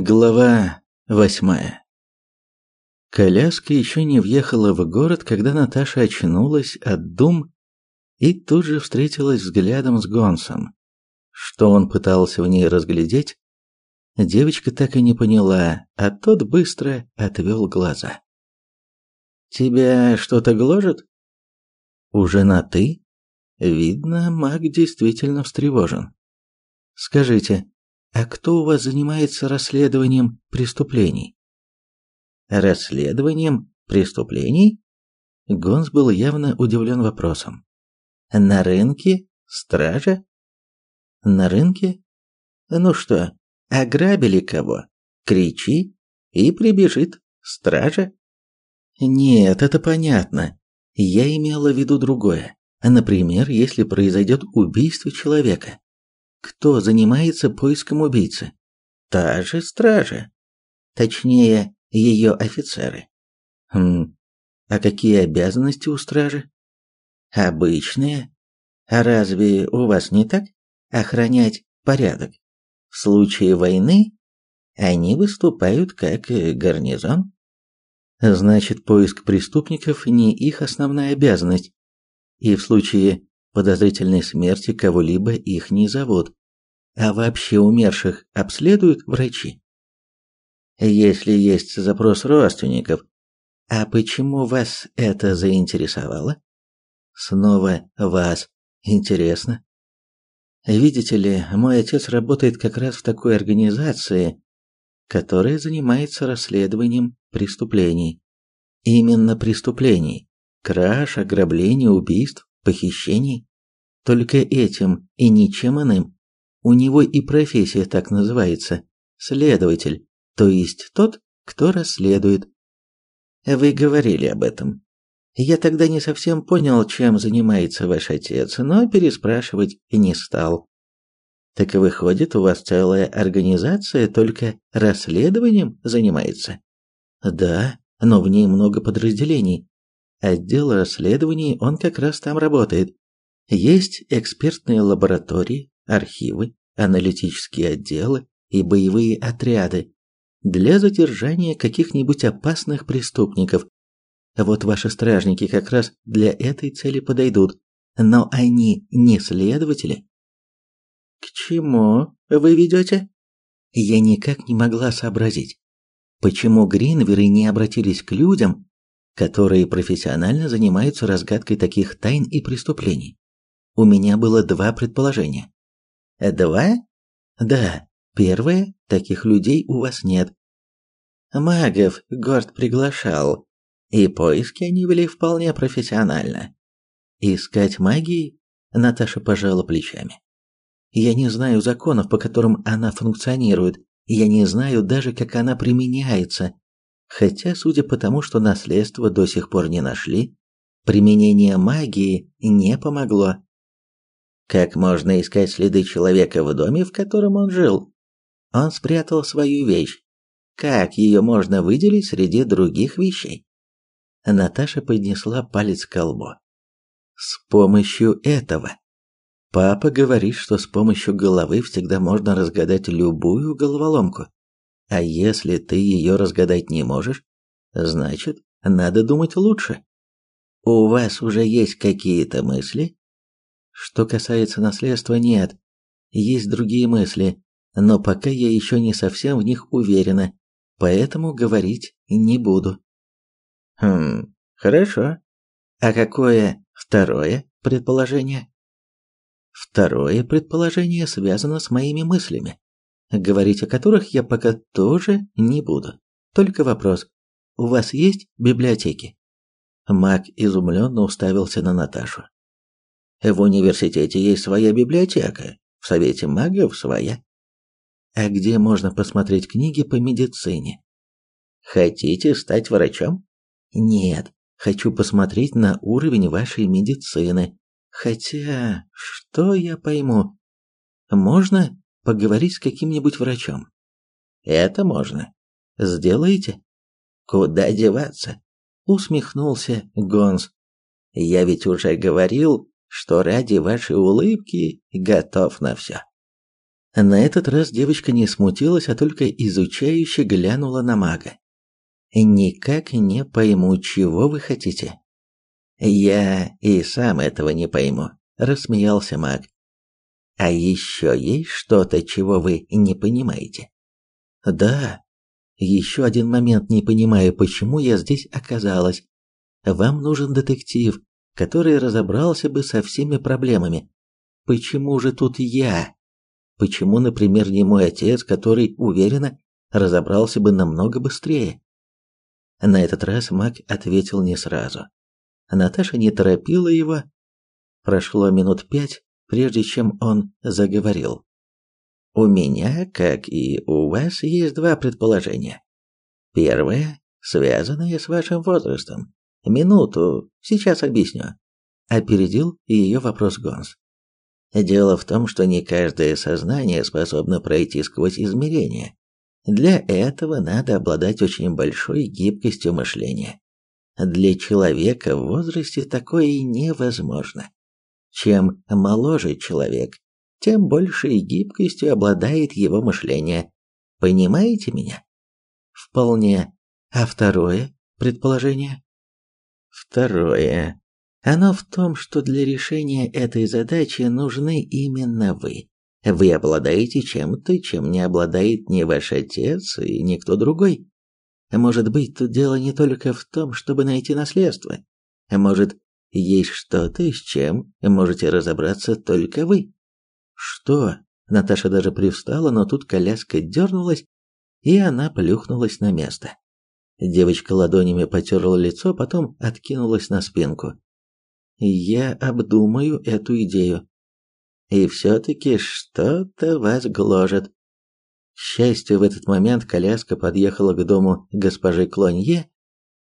Глава восьмая Коляска еще не въехала в город, когда Наташа очнулась от дум и тут же встретилась взглядом с Гонсом. Что он пытался в ней разглядеть, девочка так и не поняла, а тот быстро отвел глаза. «Тебя что-то гложет?» «Уже на «ты»?» Видно, маг действительно встревожен. «Скажите, а кто у вас занимается расследованием преступлений? Расследованием преступлений? Гонс был явно удивлен вопросом. На рынке? Стража? На рынке? Ну что, ограбили кого? Кричи, и прибежит стража. Нет, это понятно. Я имела в виду другое. Например, если произойдет убийство человека. Кто занимается поиском убийцы? Та же стража. Точнее, ее офицеры. Хм, а какие обязанности у стражи? Обычные. А разве у вас не так? Охранять порядок. В случае войны они выступают как гарнизон. Значит, поиск преступников не их основная обязанность. И в случае подозрительной смерти кого-либо их не зовут. А вообще умерших обследуют врачи. Если есть запрос родственников, а почему вас это заинтересовало? Снова вас интересно. Видите ли, мой отец работает как раз в такой организации, которая занимается расследованием преступлений. Именно преступлений. Краж, ограбление, убийств, похищений. Только этим и ничем иным. У него и профессия так называется – следователь, то есть тот, кто расследует. Вы говорили об этом. Я тогда не совсем понял, чем занимается ваш отец, но переспрашивать не стал. Так выходит, у вас целая организация только расследованием занимается? Да, но в ней много подразделений. Отдел расследований, он как раз там работает. Есть экспертные лаборатории, архивы, аналитические отделы и боевые отряды для задержания каких-нибудь опасных преступников. Вот ваши стражники как раз для этой цели подойдут, но они не следователи. К чему вы ведете? Я никак не могла сообразить, почему Гринверы не обратились к людям, которые профессионально занимаются разгадкой таких тайн и преступлений. У меня было два предположения. Два? Да. Первое, таких людей у вас нет. Магов Горд приглашал, и поиски они вели вполне профессионально. Искать магии? Наташа пожала плечами. Я не знаю законов, по которым она функционирует, я не знаю даже, как она применяется. Хотя, судя по тому, что наследство до сих пор не нашли, применение магии не помогло. Как можно искать следы человека в доме, в котором он жил? Он спрятал свою вещь. Как ее можно выделить среди других вещей? Наташа поднесла палец к колбу. С помощью этого. Папа говорит, что с помощью головы всегда можно разгадать любую головоломку. А если ты ее разгадать не можешь, значит, надо думать лучше. У вас уже есть какие-то мысли? Что касается наследства, нет. Есть другие мысли, но пока я еще не совсем в них уверена, поэтому говорить не буду. Хм, хорошо. А какое второе предположение? Второе предположение связано с моими мыслями, говорить о которых я пока тоже не буду. Только вопрос. У вас есть библиотеки? Мак изумленно уставился на Наташу. В университете есть своя библиотека, в Совете магов своя. А где можно посмотреть книги по медицине? Хотите стать врачом? Нет, хочу посмотреть на уровень вашей медицины. Хотя, что я пойму? Можно поговорить с каким-нибудь врачом? Это можно. Сделаете? Куда деваться? Усмехнулся Гонс. Я ведь уже говорил, что ради вашей улыбки готов на все. На этот раз девочка не смутилась, а только изучающе глянула на мага. «Никак не пойму, чего вы хотите». «Я и сам этого не пойму», – рассмеялся маг. «А еще есть что-то, чего вы не понимаете?» «Да. Еще один момент не понимаю, почему я здесь оказалась. Вам нужен детектив, который разобрался бы со всеми проблемами. Почему же тут я?» Почему, например, не мой отец, который, уверенно, разобрался бы намного быстрее? На этот раз Мак ответил не сразу. Наташа не торопила его. Прошло минут пять, прежде чем он заговорил. У меня, как и у вас, есть два предположения. Первое, связанное с вашим возрастом. Минуту, сейчас объясню. Опередил ее вопрос Гонс. Дело в том, что не каждое сознание способно пройти сквозь измерения. Для этого надо обладать очень большой гибкостью мышления. Для человека в возрасте такое невозможно. Чем моложе человек, тем большей гибкостью обладает его мышление. Понимаете меня? Вполне. А второе предположение? Второе. Оно в том, что для решения этой задачи нужны именно вы. Вы обладаете чем-то, чем не обладает ни ваш отец и никто другой. Может быть, тут дело не только в том, чтобы найти наследство. Может, есть что-то, с чем можете разобраться только вы. Что? Наташа даже привстала, но тут коляска дернулась, и она плюхнулась на место. Девочка ладонями потерла лицо, потом откинулась на спинку. Я обдумаю эту идею. И все-таки что-то вас гложет. К счастью, в этот момент коляска подъехала к дому госпожи Клонье,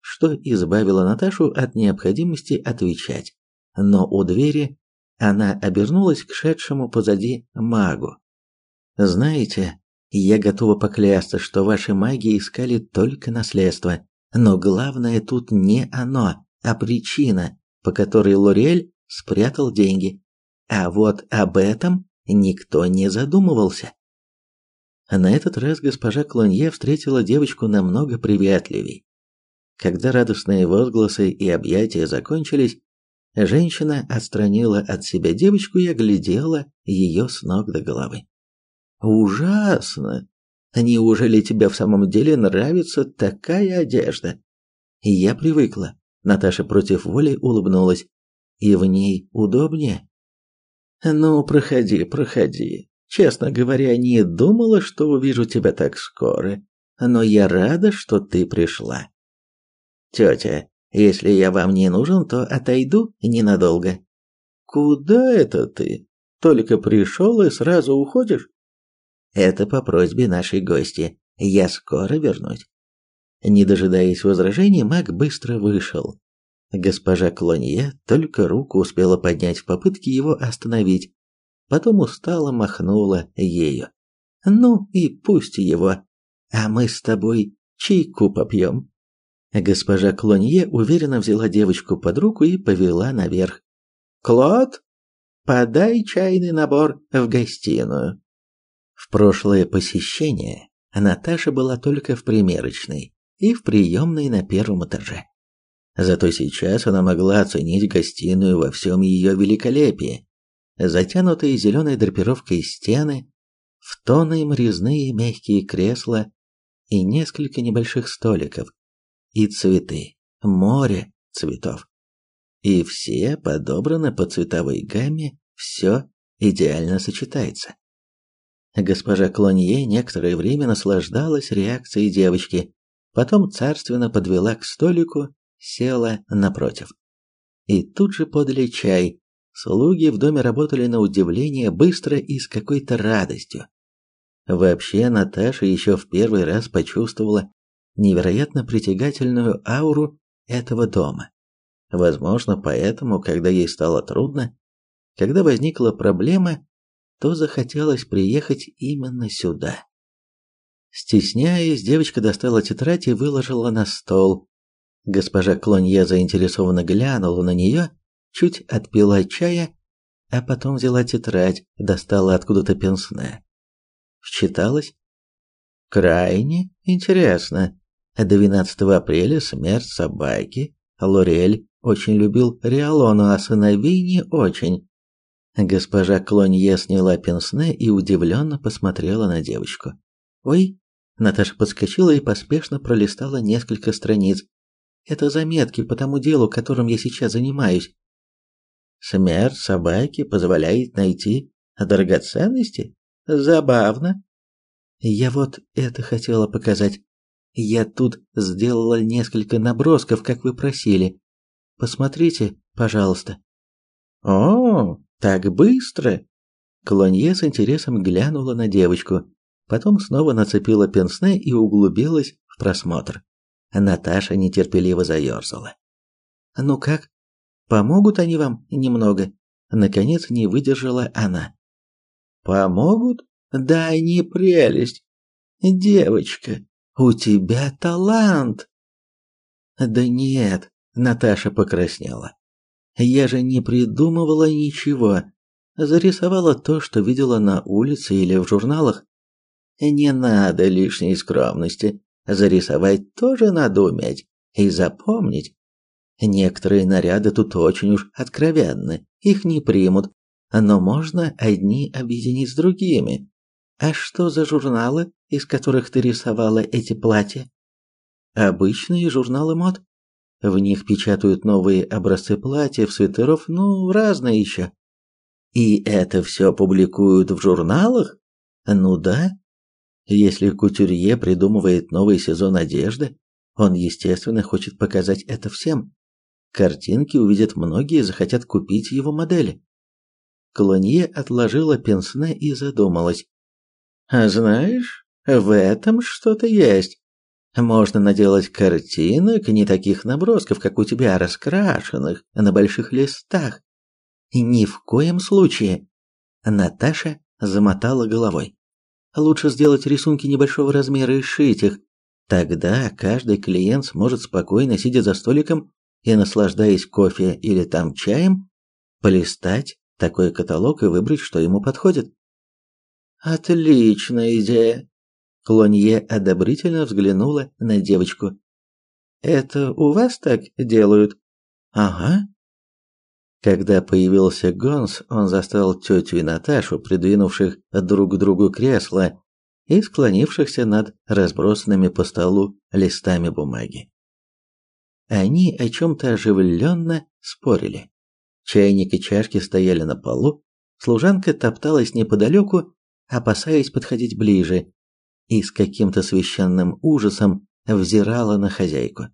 что избавило Наташу от необходимости отвечать. Но у двери она обернулась к шедшему позади магу. «Знаете, я готова поклясться, что ваши маги искали только наследство. Но главное тут не оно, а причина, по которой Лорель спрятал деньги. А вот об этом никто не задумывался. На этот раз госпожа Клонье встретила девочку намного приветливей. Когда радостные возгласы и объятия закончились, женщина отстранила от себя девочку и оглядела ее с ног до головы. «Ужасно! Неужели тебе в самом деле нравится такая одежда?» «Я привыкла. Наташа против воли улыбнулась. И в ней удобнее. Ну, проходи, проходи. Честно говоря, не думала, что увижу тебя так скоро, но я рада, что ты пришла. Тетя, если я вам не нужен, то отойду ненадолго. Куда это ты? Только пришел и сразу уходишь? Это по просьбе нашей гости. Я скоро вернусь. Не дожидаясь возражений, маг быстро вышел. Госпожа Клонье только руку успела поднять в попытке его остановить, потом устало махнула ею. «Ну и пусть его, а мы с тобой чайку попьем». Госпожа Клонье уверенно взяла девочку под руку и повела наверх. «Клод, подай чайный набор в гостиную». В прошлое посещение Наташа была только в примерочной и в приемной на первом этаже. Зато сейчас она могла оценить гостиную во всем ее великолепии. Затянутые зеленой драпировкой стены, в тон им резные мягкие кресла и несколько небольших столиков, и цветы, море цветов. И все подобраны по цветовой гамме, все идеально сочетается. Госпожа Клонье некоторое время наслаждалась реакцией девочки, потом царственно подвела к столику села напротив. И тут же подали чай. Слуги в доме работали на удивление быстро и с какой-то радостью. Вообще Наташа еще в первый раз почувствовала невероятно притягательную ауру этого дома. Возможно, поэтому, когда ей стало трудно, когда возникла проблема, то захотелось приехать именно сюда. Стесняясь, девочка достала тетрадь и выложила на стол, Госпожа Клонье заинтересованно глянула на нее, чуть отпила чая, а потом взяла тетрадь, достала откуда-то пенсне. вчиталась. Крайне интересно. 12 апреля смерть собаки. Лорель очень любил Риалону, а сыновей не очень. Госпожа Клонье сняла пенсне и удивленно посмотрела на девочку. «Ой!» Наташа подскочила и поспешно пролистала несколько страниц. «Это заметки по тому делу, которым я сейчас занимаюсь». «Смерть собаки позволяет найти драгоценности? Забавно». «Я вот это хотела показать. Я тут сделала несколько набросков, как вы просили. Посмотрите, пожалуйста». «О, так быстро!» Клонье с интересом глянула на девочку, потом снова нацепила пенсне и углубилась в просмотр. Наташа нетерпеливо заерзала. «Ну как? Помогут они вам немного?» Наконец не выдержала она. «Помогут? Да они прелесть! Девочка, у тебя талант!» «Да нет!» — Наташа покраснела. Я же не придумывала ничего. Зарисовала то, что видела на улице или в журналах. Не надо лишней скромности. Зарисовать тоже надо уметь и запомнить. Некоторые наряды тут очень уж откровенны, их не примут, но можно одни объединить с другими. А что за журналы, из которых ты рисовала эти платья? Обычные журналы мод. В них печатают новые образцы платьев, свитеров, ну, разные еще. И это все публикуют в журналах? Ну да. Если кутюрье придумывает новый сезон одежды, он, естественно, хочет показать это всем. Картинки увидят многие и захотят купить его модели. Клонье отложила пенсне и задумалась. «А знаешь, в этом что-то есть. Можно наделать картинок, не таких набросков, как у тебя, раскрашенных на больших листах. Ни в коем случае. Наташа замотала головой. Лучше сделать рисунки небольшого размера и сшить их. Тогда каждый клиент сможет спокойно, сидя за столиком и наслаждаясь кофе или там чаем, полистать такой каталог и выбрать, что ему подходит. Отличная идея, Клонье одобрительно взглянула на девочку. «Это у вас так делают?» «Ага». Когда появился Гонс, он застал тетю и Наташу, придвинувших друг к другу кресла и склонившихся над разбросанными по столу листами бумаги. Они о чем-то оживленно спорили. Чайник и чашки стояли на полу, служанка топталась неподалеку, опасаясь подходить ближе, и с каким-то священным ужасом взирала на хозяйку.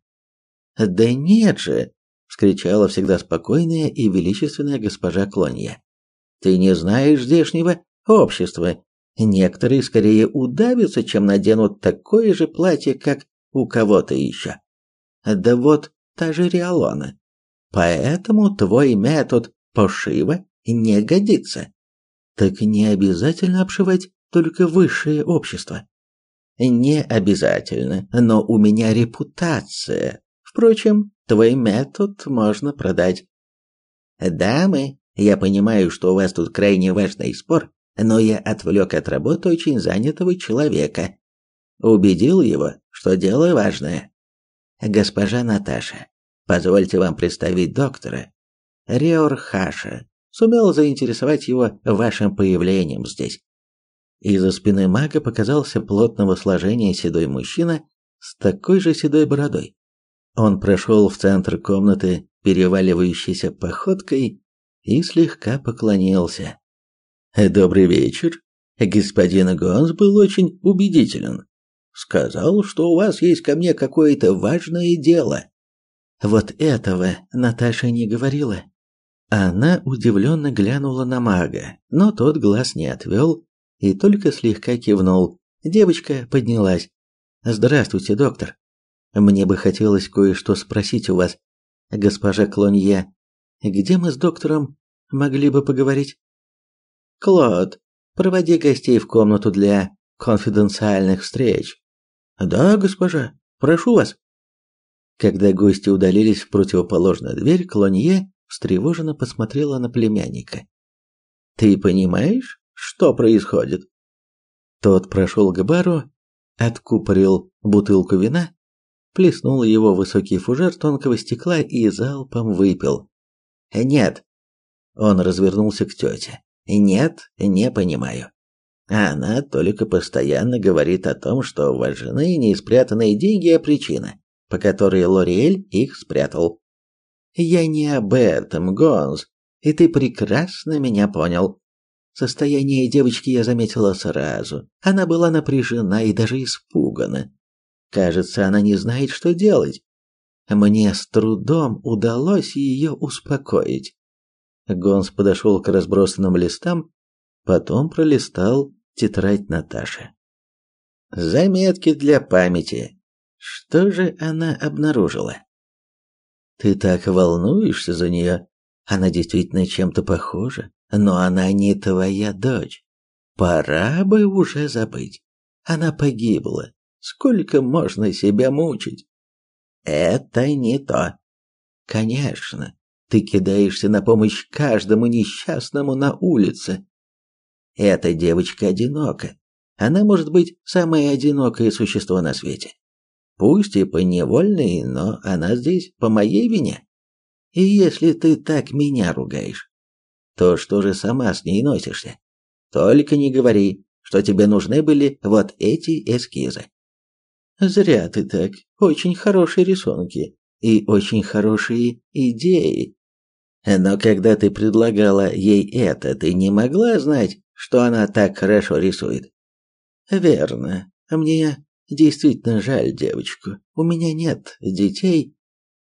«Да нет же!» — вскричала всегда спокойная и величественная госпожа Клонья. «Ты не знаешь здешнего общества. Некоторые скорее удавятся, чем наденут такое же платье, как у кого-то еще. Да вот та же Риалона. Поэтому твой метод пошива не годится. Так не обязательно обшивать только высшее общество. Не обязательно, но у меня репутация. Впрочем, твой метод можно продать. Дамы, я понимаю, что у вас тут крайне важный спор, но я отвлек от работы очень занятого человека. Убедил его, что дело важное. Госпожа Наташа, позвольте вам представить доктора. Реор Хаша сумел заинтересовать его вашим появлением здесь. Из-за спины мага показался плотного сложения седой мужчина с такой же седой бородой. Он прошел в центр комнаты, переваливающейся походкой, и слегка поклонился. «Добрый вечер. Господин Гонс был очень убедителен. Сказал, что у вас есть ко мне какое-то важное дело». Вот этого Наташа не говорила. Она удивленно глянула на мага, но тот глаз не отвел, и только слегка кивнул. Девочка поднялась. «Здравствуйте, доктор. Мне бы хотелось кое-что спросить у вас, госпожа Клонье. Где мы с доктором могли бы поговорить?» «Клод, проводи гостей в комнату для конфиденциальных встреч». «Да, госпожа, прошу вас». Когда гости удалились в противоположную дверь, Клонье встревоженно посмотрела на племянника. «Ты понимаешь, что происходит? Тот прошел к бару, откупорил бутылку вина, плеснул его в высокий фужер тонкого стекла и залпом выпил. «Нет». Он развернулся к тете. «Нет, не понимаю. Она только постоянно говорит о том, что важны не спрятанные деньги, а причина, по которой Лориэль их спрятал. Я не об этом, Гонз, и ты прекрасно меня понял. Состояние девочки я заметила сразу. Она была напряжена и даже испугана. Кажется, она не знает, что делать. Мне с трудом удалось ее успокоить. Гонс подошел к разбросанным листам, потом пролистал тетрадь Наташи. Заметки для памяти. Что же она обнаружила? Ты так волнуешься за нее. Она действительно чем-то похожа, но она не твоя дочь. Пора бы уже забыть. Она погибла. Сколько можно себя мучить? Это не то. Конечно, ты кидаешься на помощь каждому несчастному на улице, эта девочка одинока. Она может быть самое одинокое существо на свете. Пусть и поневольной, но она здесь по моей вине. И если ты так меня ругаешь, то что же сама с ней носишься? Только не говори, что тебе нужны были вот эти эскизы. Зря ты так. Очень хорошие рисунки и очень хорошие идеи. Но когда ты предлагала ей это, ты не могла знать, что она так хорошо рисует. Верно. Мне действительно жаль девочку. У меня нет детей.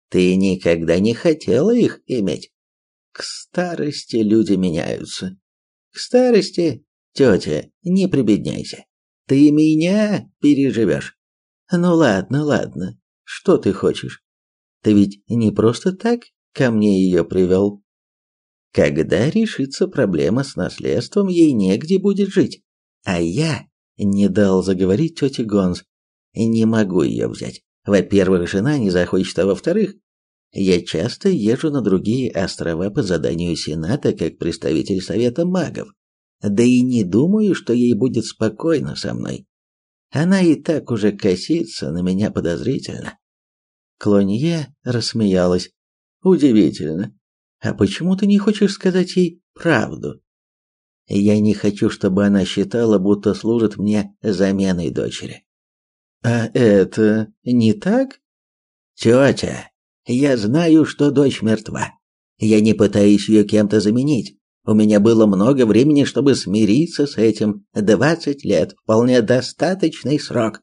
Ты никогда не хотела их иметь. К старости люди меняются. К старости, тетя, не прибедняйся. Ты меня переживешь. Ну ладно, ладно. Что ты хочешь? Ты ведь не просто так ко мне ее привел. Когда решится проблема с наследством, ей негде будет жить. А я не дал заговорить тете Гонз. Не могу ее взять. Во-первых, жена не захочет, а во-вторых, я часто езжу на другие острова по заданию Сената как представитель Совета магов. Да и не думаю, что ей будет спокойно со мной. Она и так уже косится на меня подозрительно. Клонье рассмеялась. Удивительно. А почему ты не хочешь сказать ей правду? Я не хочу, чтобы она считала, будто служит мне заменой дочери. А это не так? Тетя, я знаю, что дочь мертва. Я не пытаюсь ее кем-то заменить. У меня было много времени, чтобы смириться с этим. Двадцать лет – вполне достаточный срок.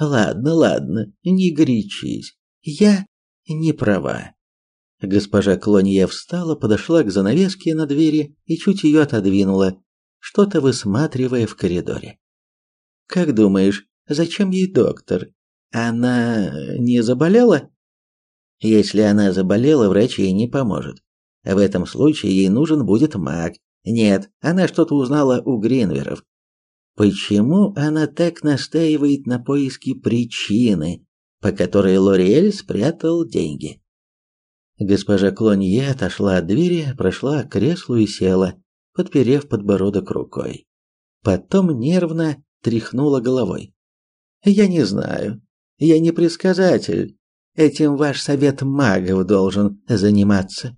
Ладно, ладно, не горячись. Я не права. Госпожа Клонья встала, подошла к занавеске на двери и чуть ее отодвинула, что-то высматривая в коридоре. «Как думаешь, зачем ей доктор? Она не заболела?» «Если она заболела, врач ей не поможет. В этом случае ей нужен будет маг. Нет, она что-то узнала у Гринверов. Почему она так настаивает на поиске причины, по которой Лориэль спрятал деньги?» Госпожа Клонье отошла от двери, прошла к креслу и села, подперев подбородок рукой. Потом нервно тряхнула головой. «Я не знаю. Я не предсказатель. Этим ваш совет магов должен заниматься.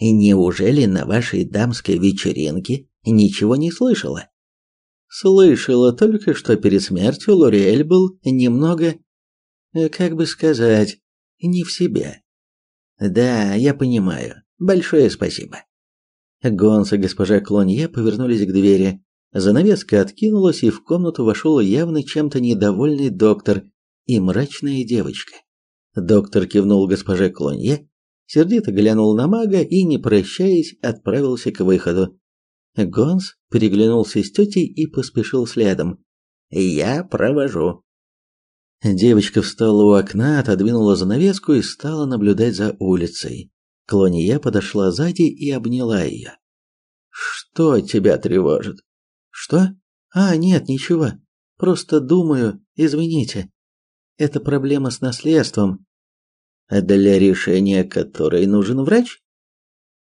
Неужели на вашей дамской вечеринке ничего не слышала?» «Слышала только, что перед смертью Лориэль был немного, э, как бы сказать, не в себе. Да, я понимаю. Большое спасибо. Гонс и госпожа Клонье повернулись к двери. Занавеска откинулась, и в комнату вошел явно чем-то недовольный доктор и мрачная девочка. Доктор кивнул госпоже Клонье, сердито глянул на мага и, не прощаясь, отправился к выходу. Гонс переглянулся с тетей и поспешил следом. «Я провожу», Девочка встала у окна, отодвинула занавеску и стала наблюдать за улицей. Клония подошла сзади и обняла ее. «Что тебя тревожит?» «Что? А, нет, ничего. Просто думаю, извините. Это проблема с наследством. Для решения которой нужен врач?»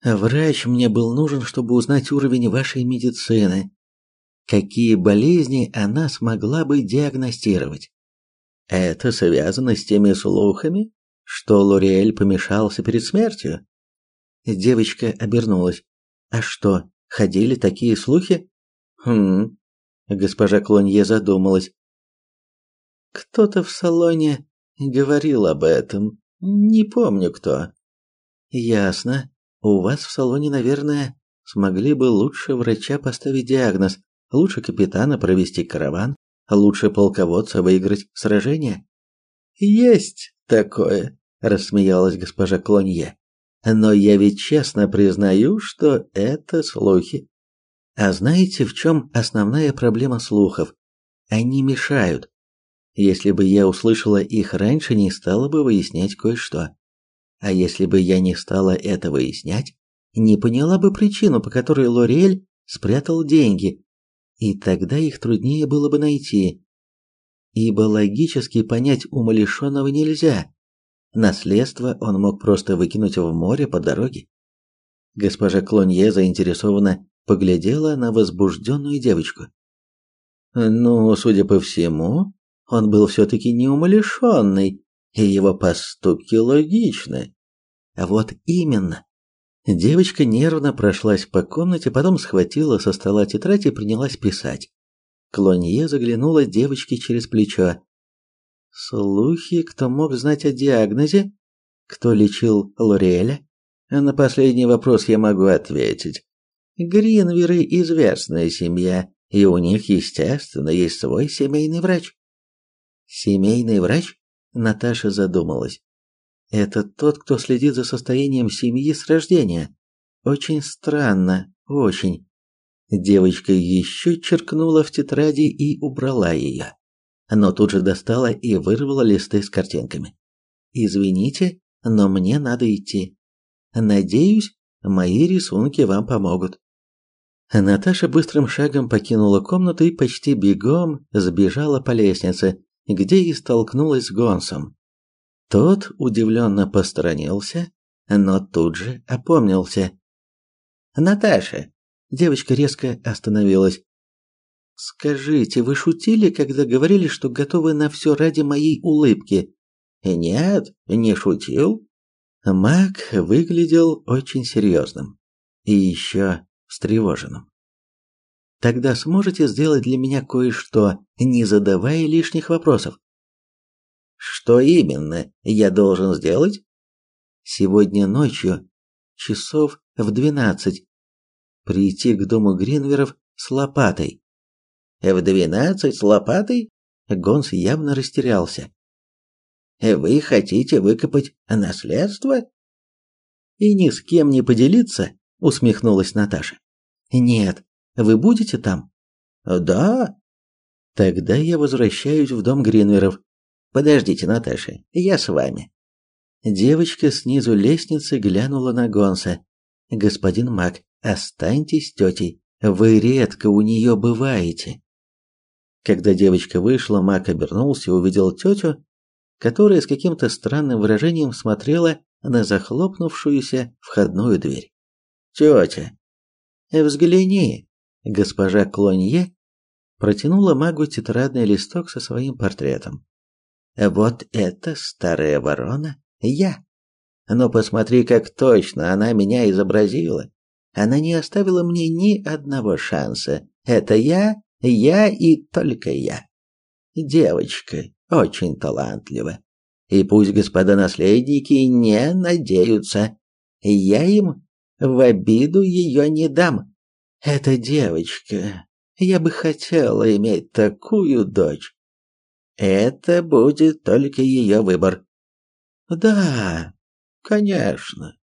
«Врач мне был нужен, чтобы узнать уровень вашей медицины. какие болезни она смогла бы диагностировать. Это связано с теми слухами, что Лориэль помешался перед смертью. Девочка обернулась. А что, ходили такие слухи? Хм. Госпожа Клонье задумалась. Кто-то в салоне говорил об этом. Не помню кто. Ясно. У вас в салоне, наверное, смогли бы лучше врача поставить диагноз, лучше капитана провести караван, лучше полководца выиграть сражение. Есть такое, рассмеялась госпожа Клонье. Но я ведь честно признаю, что это слухи. А знаете, в чем основная проблема слухов? Они мешают. Если бы я услышала их раньше, не стала бы выяснять кое-что. А если бы я не стала это выяснять, не поняла бы причину, по которой Лориэль спрятал деньги, и тогда их труднее было бы найти. Ибо логически понять умалишенного нельзя. Наследство он мог просто выкинуть в море по дороге. Госпожа Клонье заинтересованно поглядела на возбужденную девочку. Ну, судя по всему, он был все-таки неумалишенный, и его поступки логичны. Вот именно. Девочка нервно прошлась по комнате, потом схватила со стола тетрадь и принялась писать. Клонье заглянула девочке через плечо. Слухи, кто мог знать о диагнозе? Кто лечил Лореля? На последний вопрос я могу ответить. Гринверы известная семья, и у них, естественно, есть свой семейный врач. Семейный врач? Наташа задумалась. Это тот, кто следит за состоянием семьи с рождения. Очень странно, очень. Девочка еще черкнула в тетради и убрала ее. Но тут же достала и вырвала листы с картинками. Извините, но мне надо идти. Надеюсь, мои рисунки вам помогут. Наташа быстрым шагом покинула комнату и почти бегом сбежала по лестнице, где и столкнулась с Гонсом. Тот удивленно посторонился, но тут же опомнился. «Наташа!» Девочка резко остановилась. «Скажите, вы шутили, когда говорили, что готовы на все ради моей улыбки?» «Нет, не шутил». Мак выглядел очень серьезным и еще встревоженным. «Тогда сможете сделать для меня кое-что, не задавая лишних вопросов?» Что именно я должен сделать? Сегодня ночью, часов в двенадцать, прийти к дому Гринверов с лопатой. В двенадцать с лопатой? Гонс явно растерялся. Вы хотите выкопать наследство? И ни с кем не поделиться? Усмехнулась Наташа. Нет, вы будете там? Да. Тогда я возвращаюсь в дом Гринверов. Подождите, Наташа, я с вами. Девочка снизу лестницы глянула на Гонса. Господин Мак, останьтесь с тетей. Вы редко у нее бываете. Когда девочка вышла, Мак обернулся и увидел тетю, которая с каким-то странным выражением смотрела на захлопнувшуюся входную дверь. «Тетя, взгляни!» Госпожа Клонье протянула магу тетрадный листок со своим портретом. Вот это старая ворона я. Но посмотри, как точно она меня изобразила. Она не оставила мне ни одного шанса. Это я, я и только я. Девочка очень талантлива. И пусть господа наследники не надеются, я им в обиду ее не дам. Эта девочка, я бы хотела иметь такую дочь. Это будет только ее выбор. Да, конечно.